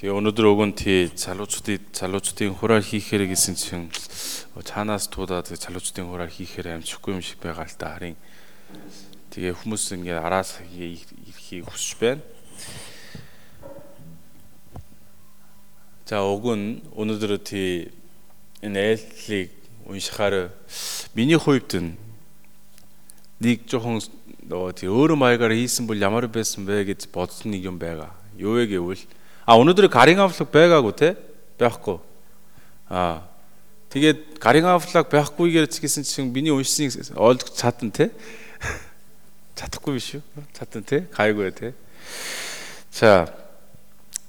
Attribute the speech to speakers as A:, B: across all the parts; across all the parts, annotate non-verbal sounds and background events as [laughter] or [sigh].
A: Тэгээ өнөөдөр өгөн тий залуучуудын залуучуудын хураар хийхээр гэсэн чинь цаанаас туудаад залуучуудын хураар хийхээр амжихгүй юм шиг байгаа л да харин тэгээ хүмүүс ингээ араас ирэхийг хүсэж байна. За өгөн өнөөдөр тий энэ айлтлыг уншихаар миний хувьд нэг жоохон нөгөө тий өөрө маягаар хийсэн бол ямар байсан бэ гэж бодсон нэг юм байгаа. Юу вэ гэвэл 아 오늘들 가링하프삭 배가 고테 배웠고. 아 되게 가링하프삭 배웠고 이게 지금 지금 미니 온시니 얼 잤던테 자특급이시오 잤던테 가이고였테 자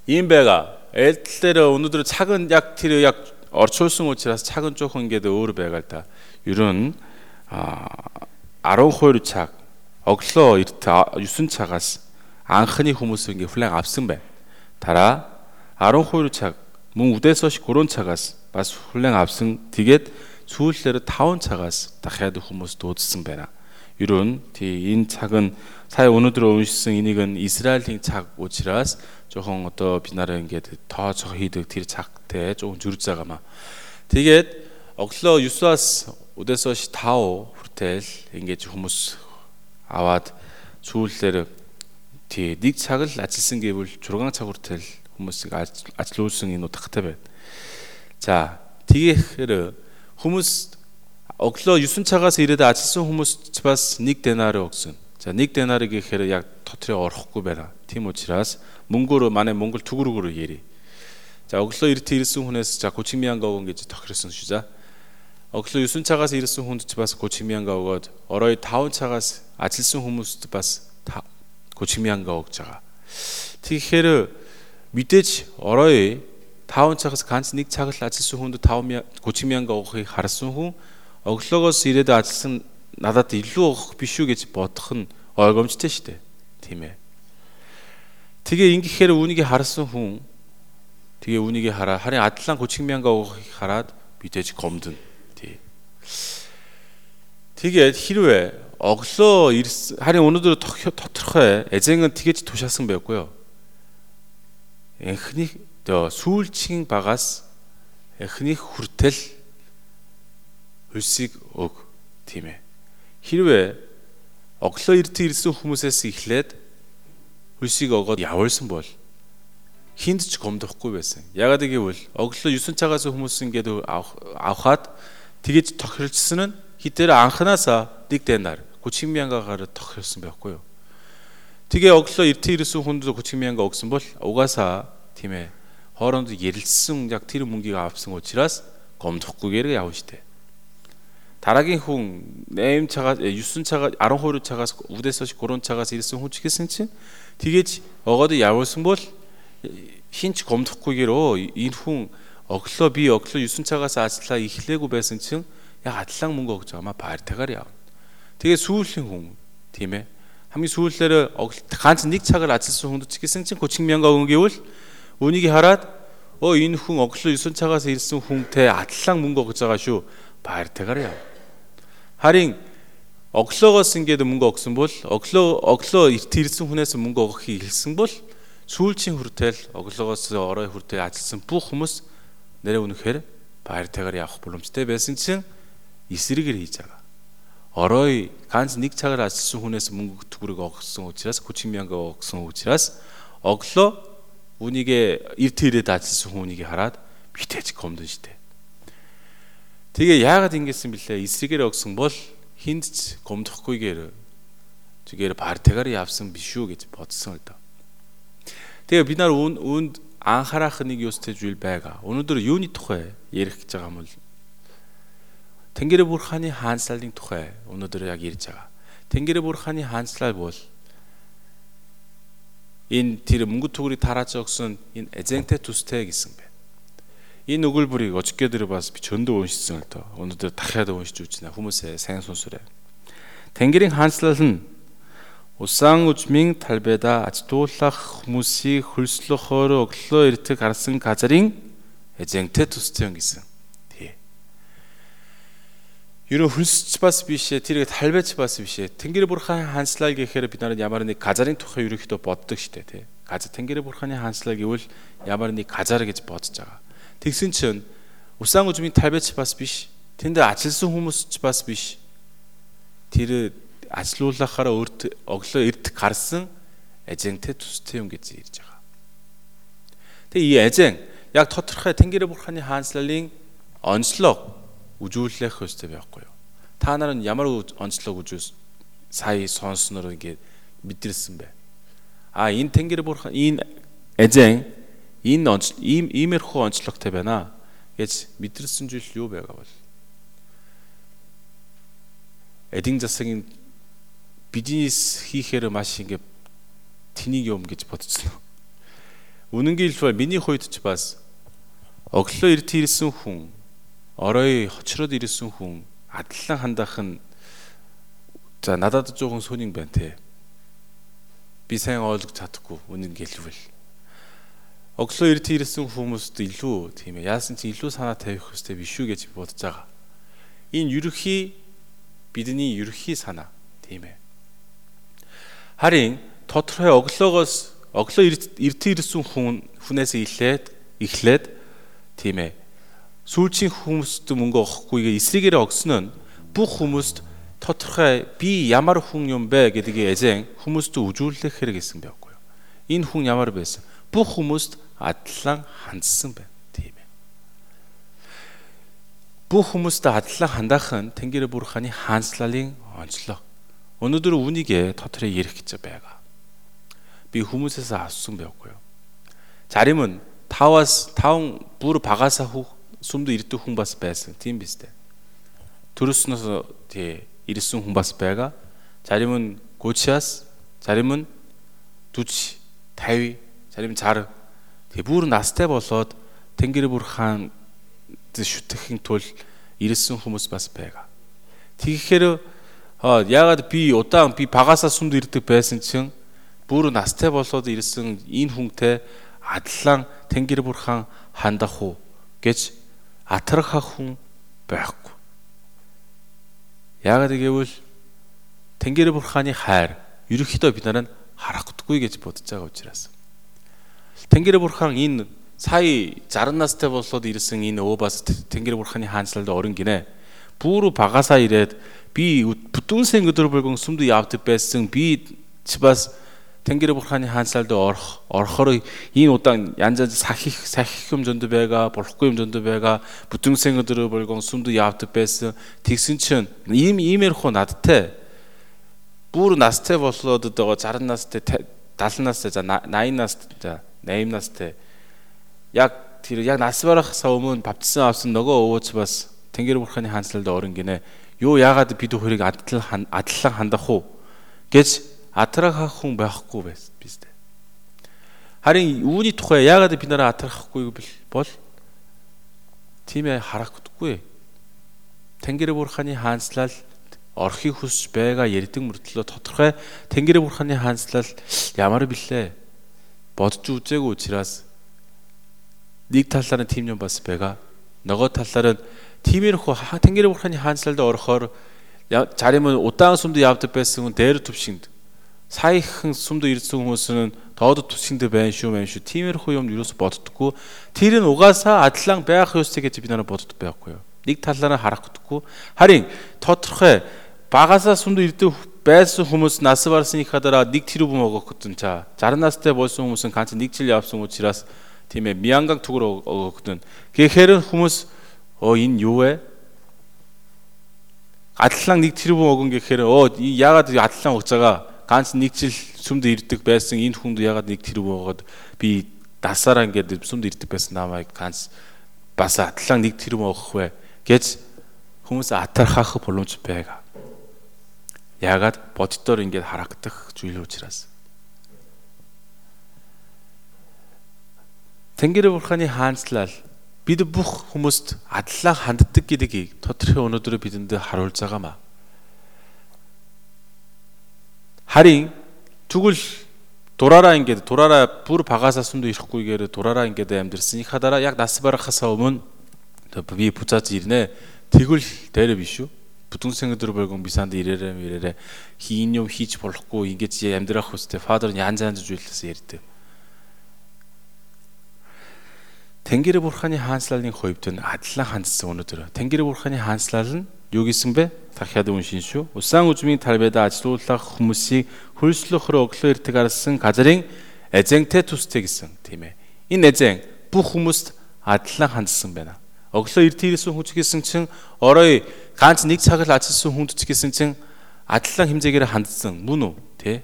A: 인배가 엘테르 오늘들은 작은 약티르 약 어철수 못이라서 작은 조금 게도 우르 배갈다. 이런 아 아로호르착 억서 이르타 아, 유순차가스 안흔히 호무스인 게 훌랑 앞승배. Байна. Дараа 12 цаг мөн үдээс хойш 3 цагаас бас хүлэн авсан. Тэгээд сүүлээр 5 цагаас дахиад хүмүүс дуудсан байна. Ерөн тий энэ цаг нь сая өнөөдөр уншсан энийг нь Израилийн цаг учраас жоохон одоо бид нараа ингээд тооцоо хийдэг тэр цагтай жоохон зүрж байгаа маа. Тэгээд оглоо 9-аас үдээс хойш 5 хүртэл ингээд хүмүүс аваад сүүлээр Тий, нэг цаг л ажилласан гэвэл 6 цаг хүртэл хүмүүсийг ажилуулсан энэ утгатай байна. За, тэгэхээр хүмүүс өглөө 9 цагаас ирээд ажилласан хүмүүст бас 1 динар өгсөн. За, 1 динарыг ихээр яг дотроо орохгүй байна. Тийм учраас мөнгөөр манай Монгол төгрөгөөр ярий. За, өглөө эрт ирсэн хүнээс за 30 мянга өгөн гэж тохирсон шүү за. Өглөө 9 цагаас ирсэн хүнд ч бас 30 мянга өгөөд орой 5 цагаас ажилласан хүмүүст бас 30 мянга өгж байгаа. Тэгэхээр мэдээж орой 5 цагаас ганц нэг цаг л ажилласан хүнд 5 30 мянга өгөхийг харсан хүн өглөөгөөс ирээд ажилласан надад илүү өгөх биш үү гэж бодох нь ойлгомжтой шүү дээ. Тийм ээ. Тэгээ ингэхээр үүнийг харсан хүн тэгээ үүнийг хараа харин адлан 30 мянга өгөхийг хараад мэдээж гомдно. Тий. Тэгээд хэрвээ оглоо харин өнөөдөр тодорхой эзэн тэгэж тушаасан байгагүй юу. Эхний сүүлчийн багаас эхний хүртэл хөлсийг өг тийм ээ. Хэрвээ оглоо эрт ирсэн хүмүүсээс эхлээд хөлсийг өгөөд явуулсан бол хинд ч гомдохгүй байсан. Ягаад гэвэл оглоо 9 цагаас хүмүүс ингээд авахад тэгэж тохиролцсон нь хитээр анханасаа 고칭미안과 가르 턱였음 벽고요. 되게 억서 이티르스 혼도 고칭미안과 억슴볼 오가사 팀에 허런도 예일승 약티르 문기가 앞승 오치라스 검덕국에를 야우시대. 다락인 쿵 네임 차가 예, 유순 차가 아롱호르 차가 우대서시 고런 차가 일승 호치게 승치 디게치 어거드 야월승볼 힌치 검덕국에로 인쿵 억서 비 억서 유순 차가 사슬라 이힐레고 배승층 야 아틀랑 문거 그죠 아마 바르테가리야. Тэгээ сүүлийн хүн тийм ээ. Хамгийн сүүлээр ганц нэг цагаар ажилласан хүнд ч гэсэн чинь 30 мянга өгөн гэвэл үнийг хараад өө энэ хүн оглоо 9 цагаас ирсэн хүнтэй атлан мөнгө өгж байгаа шүү. Баяртайгаар яв. Харин оглоогоос ингээд мөнгө өгсөн бол оглоо оглоо ирсэн хүнээс мөнгө өгөхийг хэлсэн бол сүүлчийн хүртэл оглоогоос орой хүртэл ажилласан бүх хүмүүс нэрээ үнэхээр баяртайгаар явах боломжтой байсан чинь эсрэгээр хийж байгаа орой ганц нэг цагаар ажилласан хүнээс мөнгө төгрөг огсон учраас 30 мянга огсон учраас оглоо үнийгээ эрт ирээд ажилласан хүнийг хараад битэж гомдон штэ. Тэгээ яагаад ингэсэн бэлээ? эсрэгээр огсон бол хинд ч гомдохгүйгээр зүгээр партигаар явсан биш үү гэж бодсон л доо. Тэгээ бид нар үүнд анхаарах нэг ёстой зүйл байгаа. Өнөөдөр юуны тухай ярих гэж байгаа юм бол Тэнгэрийн бүр хааны хаанчлалын тухай өнөөдөр яг ярьж байгаа. Тэнгэрийн бүр хааны хаанчлал бол энэ тэр мөнгө төгрөгийг тарааж өгсөн энэ эзэнтэй төстэй гэсэн байна. Энэ өгүүлбэрийг очгээ дээр бас би чөндөө уншсан л доо. Өнөөдөр дахиад уншиж үзнэ. Хүмүүсээ сайн сонсоорой. Тэнгэрийн хаанчлал нь усан үжмийн талбайда ачдуулах хүмүүсийг хөлслөхөөр өглөө эртэг харсан газарын эзэнтэй төстэй гэсэн. Ерөн хүнсч бас биш ээ, тэрийг талбайч бас биш ээ. Тэнгэр бүрхэн ханслаа гэхээр бид нарыг ямар нэг газарын тухай ерөөхдөө боддог штэ тий. газар тэнгэрийн бурханы хаанчлал гэвэл ямар нэг газар гэж бодож байгаа. Тэгсэн чинь усан үзмийн тавиач бас биш. Тэнд ажилласан хүмүүс ч бас биш. Тэр ажилуулахаараа өөрт оглоо эрт гарсан ажинтэй тустай юм гэж ярьж байгаа. Тэгээ ий ажин яг тодорхой Тэнгэрийн бурханы хаанчлалын онцлог үжүүлэх хөстэй байхгүй юу? Та нар нь ямар онцлог үжүүс сая сонсноор ингээд мэдэрсэн бэ? А энэ Тэнгэр бурхан энэ ажин энэ онц ийм иймэрхүү онцлогтой байна гэж мэдэрсэн зүйл юу байгаа бол эдийн засгийн бизнес хийхээр маш ингэ тэнийг юм гэж бодчихсон. Үнэнгийн хэлбэл миний хувьд ч бас өглөө эрт ирсэн хүн, орой хочроод ирсэн хүн адлан хандах нь за надад жоохон сүнийн байна те. Би сайн ойлгож чадахгүй үнэн гэлвэл. Өглөө эрт ирсэн хүмүүст илүү тийм ээ. Яасан ч илүү санаа тавих хэрэгтэй биш үү гэж бодож байгаа. Энэ ерөхий бидний ерөхий санаа тийм ээ. Харин тодорхой оглоогоос оглоо эртэн ирсэн хүн хүнээс эхлээд эхлээд тийм ээ. Сүүлчийн хүмүүст мөнгө өгөхгүйгээ эсрэгээрээ огсон нь бүх хүмүүст тодорхой би ямар хүн юм бэ гэдгийг эзэн хүмүүст үжүүлэх хэрэг гэсэн байхгүй юу? Энэ хүн ямар байсан? Бүх хүмүүст адлан хандсан байна. Тийм ээ. Бүх хүмүүст адлан хандах нь Тэнгэр бурханы хаанчлалын онцлог. Өнөөдөр үнийг дотроо ярих гэж байгаа. Би хүмүүсээс авсан байхгүй юу? Зарим нь 5-аас 5 бүр багасаа хүүх сүмд ирдэг хүн бас байсан. Тийм биз дээ. Төрөснөөс тий ирсэн хүн бас байгаа. Зарим нь 30-аас, зарим нь 40, 50, зарим 60. Тэг бүр настай болоод Тэнгэр бүр хаан шүтгэхийн тул ирсэн хүмүүс бас байгаа. Тэгэхээр Аа ягаад би удаан би багасаа сүмд ирдэг байсан чинь бүр настай болоод ирсэн энэ хүнтэй адлан Тэнгэр бурхан хандах уу гэж атрахах хүн байхгүй. Яагаад гэвэл Тэнгэр бурханы хайр ерөнхийдөө бид нарыг харахгүй гэж бодож байгаа учраас. Тэнгэр бурхан энэ сая 60 настай болоод ирсэн энэ өө бас Тэнгэр бурханы хаанчлалд орон гинэ. Бүр багасаа ирээд би бүтэн сэн өдөр болгон сүмд явдаг байсан. Би ч бас Тэнгэр бурханы хаанчлалд орох орохоор энэ удаан янз янз сахих сахих юм зөндө байгаа, болохгүй юм зөндө байгаа. Бүтэн сэн өдөр болгон сүмд явдаг байсан. Тэгсэн чинь ийм иймэрхүү надтай бүр настай болоод байгаа 60 настай 70 настай за 80 настай за 80 настай яг тэр яг нас барахсаа өмнө баптизм авсан нөгөө өвөөч бас Тэнгэр бурханы хаанчлалд орон гинэ юу яагаад бид хоёрыг адлан адлан хандах уу гэж атрахах хүн байхгүй байсан биз дээ. Харин үүний тухай яагаад бид нараа атрахахгүй бол тийм ээ харахгүй. Тэнгэр бурханы хаанчлал орхийг хүсж байгаа ярддаг мөртлөө тодорхой Тэнгэр бурханы хаанчлал ямар билээ бодж үзээгүй учраас нэг талаар нь тийм юм бас байгаа. Нөгөө талаар нь тиймэрхүү Тэнгэр бурханы хаанчлалд орохоор нь удаан сүмд явдаг байсан хүн дээр төвшинд саяхан сүмд ирсэн хүмүүс нь доод төвшинд байна шүү мэн шүү. Тиймэрхүү юм юус боддггүй. Тэр нь угаасаа адлан байх ёстой гэж бид нараа боддог байхгүй юу? Нэг талаараа харахгүй. Харин тодорхой багасаа сүмд ирдэг байсан хүмүүс нас барсныхаа дараа нэг тэрбум өгөх гэсэн чаа. 60 настай болсон хүмүүс нь ганц нэг жил явсан учраас тийм ээ мянган төгрөг өгөх гэсэн. Гэхээр хүмүүс Оо энэ юу вэ? Адлан нэг тэрбум өгөн гэхээр оо яагаад адлан өгч байгаа? Ганц нэг жил сүмд ирдэг байсан энэ хүнд яагаад нэг тэрбум өгөөд би дасаараа ингээд сүмд ирдэг байсан намайг ганц бас атлан нэг тэрбум өгөх вэ гэж хүмүүс атархах боломж байгаа. Яагаад боддоор ингээд харагдах зүйл учраас. Тэнгэр бурханы хаанчлал бид бүх хүмүүст адлаа ханддаг гэдгийг тодорхой өнөөдөр бидэнд харуулж байгаамаа. харин тэгвэл дураараа ингээд дураараа бүр багасаас сүмд ирэхгүйгээр дураараа ингээд амьдэрсэн. Их хадараа яг нас барахасаа өмнө би буцаад ирнэ. Тэгвэл дээр биш үү? Бүтэн сэнгэр байгуун би санд ирээрээ ирээрээ хийн юм хийж болохгүй ингээд амьдрах үстэй. Фадер нь янз янз зүйлээс ярьдаг. Тэнгэр бурханы хаанслалын хувьд нь адлан хандсан өнөөдөр. Тэнгэр бурханы хаанслал нь юу гэсэн бэ? Дахиад уншин шүү. Усан үзмийн талбайда ажилуулах хүмүүсийг хөлслөхөр өглөө ирдэг арсан газрын эзэнтэй төстэй гэсэн тийм ээ. Энэ эзэн бүх хүмүүст адилхан хандсан байна. Өглөө эрт ирсэн хүн ч гэсэн чин орой ганц нэг цаг л ажилласан хүнд ч гэсэн чин адилхан хэмжээгээр хандсан мөн үү? Тэ?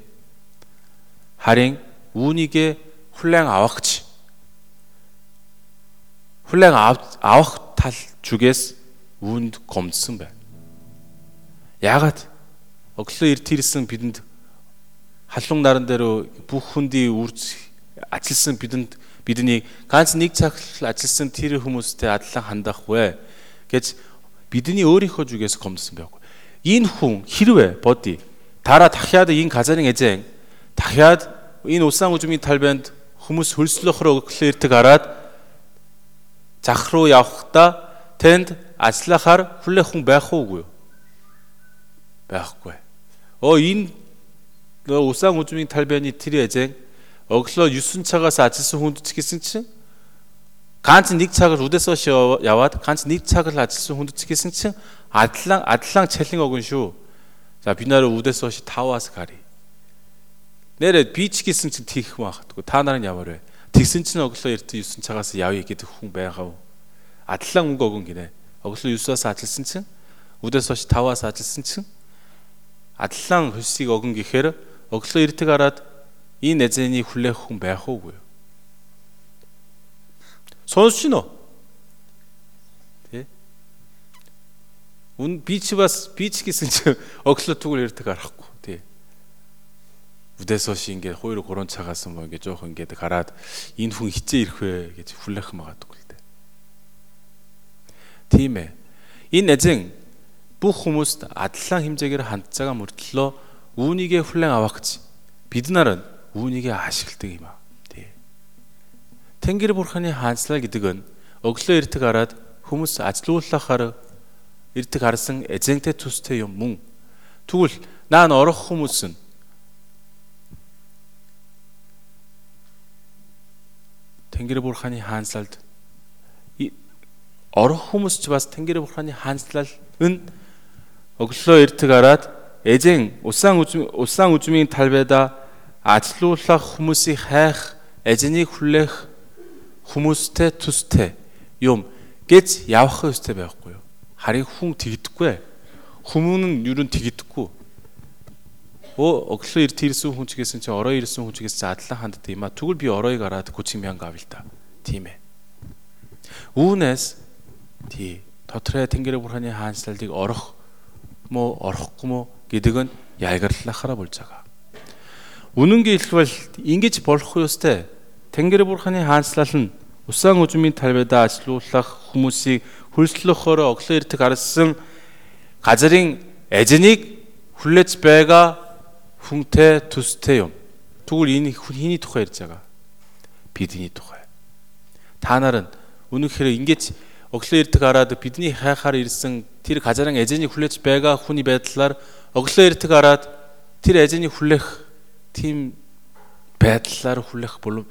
A: Харин үүнийгэ хүлээн авахч хүлээн авах тал зүгээс үүнд гомдсон байна. Яагаад өглөө эрт ирсэн бидэнд халуун наран дээр бүх хүндий үрж ажилласан бидэнд бидний ганц нэг цаг ажилласан тэр хүмүүстэй адилхан хандах вэ гэж бидний өөрийнхөө зүгээс гомдсон байхгүй. Энэ хүн хэрвээ боди дараа дахиад энэ газарын эзэн дахиад энэ усан үжмийн талбайд хүмүүс хөлслөхөр өглөө ирдэг хараад зах руу явхдаа тэнд ажиллахаар хүлээх хүн байх уугүй юу? Байхгүй. Оо энэ усан үжмийн талбайны тэр эзэн өглөө 9 цагаас ажилласан хүнд ч гэсэн чинь ганц нэг цагаар үдээс хойш яваад ганц нэг цаг л ажилласан хүнд ч гэсэн чинь адлан адлан цалин өгөн шүү. За би нараа үдээс хойш 5-аас гарыг. Нэрээ би ч гэсэн чинь тийх хүн аахгүй. Та нарыг ямар вэ? Тэгсэн чинь өглөө эрт 9 цагаас явъя гэдэг хүн байгаа уу? Адлан өнгө өгөн гинэ. Өглөө 9-аас ажилласан чинь үдээс хойш 5-аас ажилласан чинь адлан хөсийг өгөн гэхээр өглөө эртэг хараад энэ эзэний хүлээх хүн байх уугүй юу? Сонсч гинөө. Тэ? Үн би ч бас би ч гэсэн чи [laughs] өглөө түгэл ярьдаг арахгүй тий. Үдээс хойш ингээд 2 3 цагаас юм ингээд жоох ингээд гараад энэ хүн хизээ ирэх вэ гэж хүлээх магадгүй л дээ. Тийм ээ. Энэ эзэн бүх хүмүүст адлан хэмжээгээр хандцаага мөртлөө үүнийгээ хүлээн авах гэж бид нар үүнийгээ ашигладаг юм аа. Тий. Тэнгэр бурханы хаанчлал гэдэг нь өглөө ирдэг хараад хүмүүс ажилуулахаар ирдэг харсан эзэнтэй төстэй юм мөн. Тэгвэл наа н орох хүмүүс нь Тэнгэр бурханы хаанчлалд орох хүмүүс ч бас Тэнгэр бурханы хаанчлал нь өглөө ирдэг хараад эзэн усан усан үзмийн талбайда ажилуулах хүмүүсийг хайх, эзэнийг хүлээх хүмүүстэй төстэй юм гэж явах ёстой байхгүй юу? Харин хүн тэгдэггүй. Хүмүүн нь юу н тэгдэггүй. Өө өглөө ирт ирсэн хүн ч гэсэн чи орой ирсэн хүн ч гэсэн адлан ханддаг юм а. Тэгвэл би оройг хараад 30 мянга авъя л та. Тийм ээ. Үүнээс тий дотроо тэнгэрийн бурханы хаанчлалыг орох мó орохгүй мó гэдэг нь ялгарлахаараа болж байгаа. Үнэнгийн хэлбэл ингэж болох ёстой. Тэнгэр бурханы хаанчлал нь усан үжмийн талбайда ажилуулах хүмүүсийг хөлслөхөөр өглөө ирдэг харсан газрын эзэнийг хүлээж байгаа хүнтэй төстэй юм. Тэгвэл энэ хүний тухай ярьж байгаа. Бидний тухай. Та нар нь үнэхээр ингэж өглөө ирдэг хараад бидний хайхаар ирсэн тэр газрын эзэнийг хүлээж байгаа хүний байдлаар өглөө ирдэг хараад тэр эзэнийг хүлээх тийм байдлаар хүлэх болов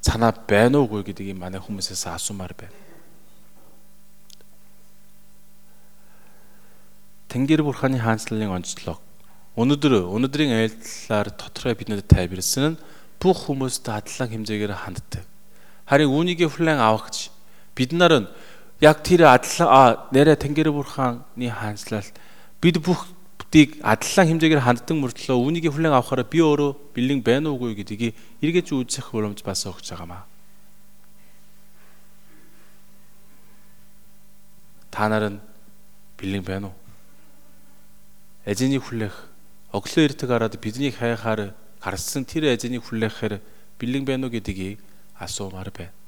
A: цанаа байна уугүй гэдгийг манай хүмүүсээс асуумаар байна. Тэнгэр бурханы хаанчлалын онцлог өнөөдөр өнөөдрийн айлтлаар дотроо биднэрт тайлбарсан нь бүх хүмүүст адлан хэмжээгээр ханддаг. Харин үүнийг хүлээн авахч бид нар нь яг тэр адлан нэрэ Тэнгэр бурханы хаанчлал бид бүх бүгдийг адлан хэмжээгээр ханддаг мөртлөө үүнийг хүлээн авахаараа би өөрөө бэлэн байна уугүй гэдгийг эргэж үзэх боломж бас өгч байгаамаа. Та нар нь бэлэн байна уу? Эзэнийг хүлээх өглөө ирдэг хараад бидний хайхаар гарсан тэр эзэнийг хүлээхээр бэлэн байна уу гэдгийг асуумаар байна.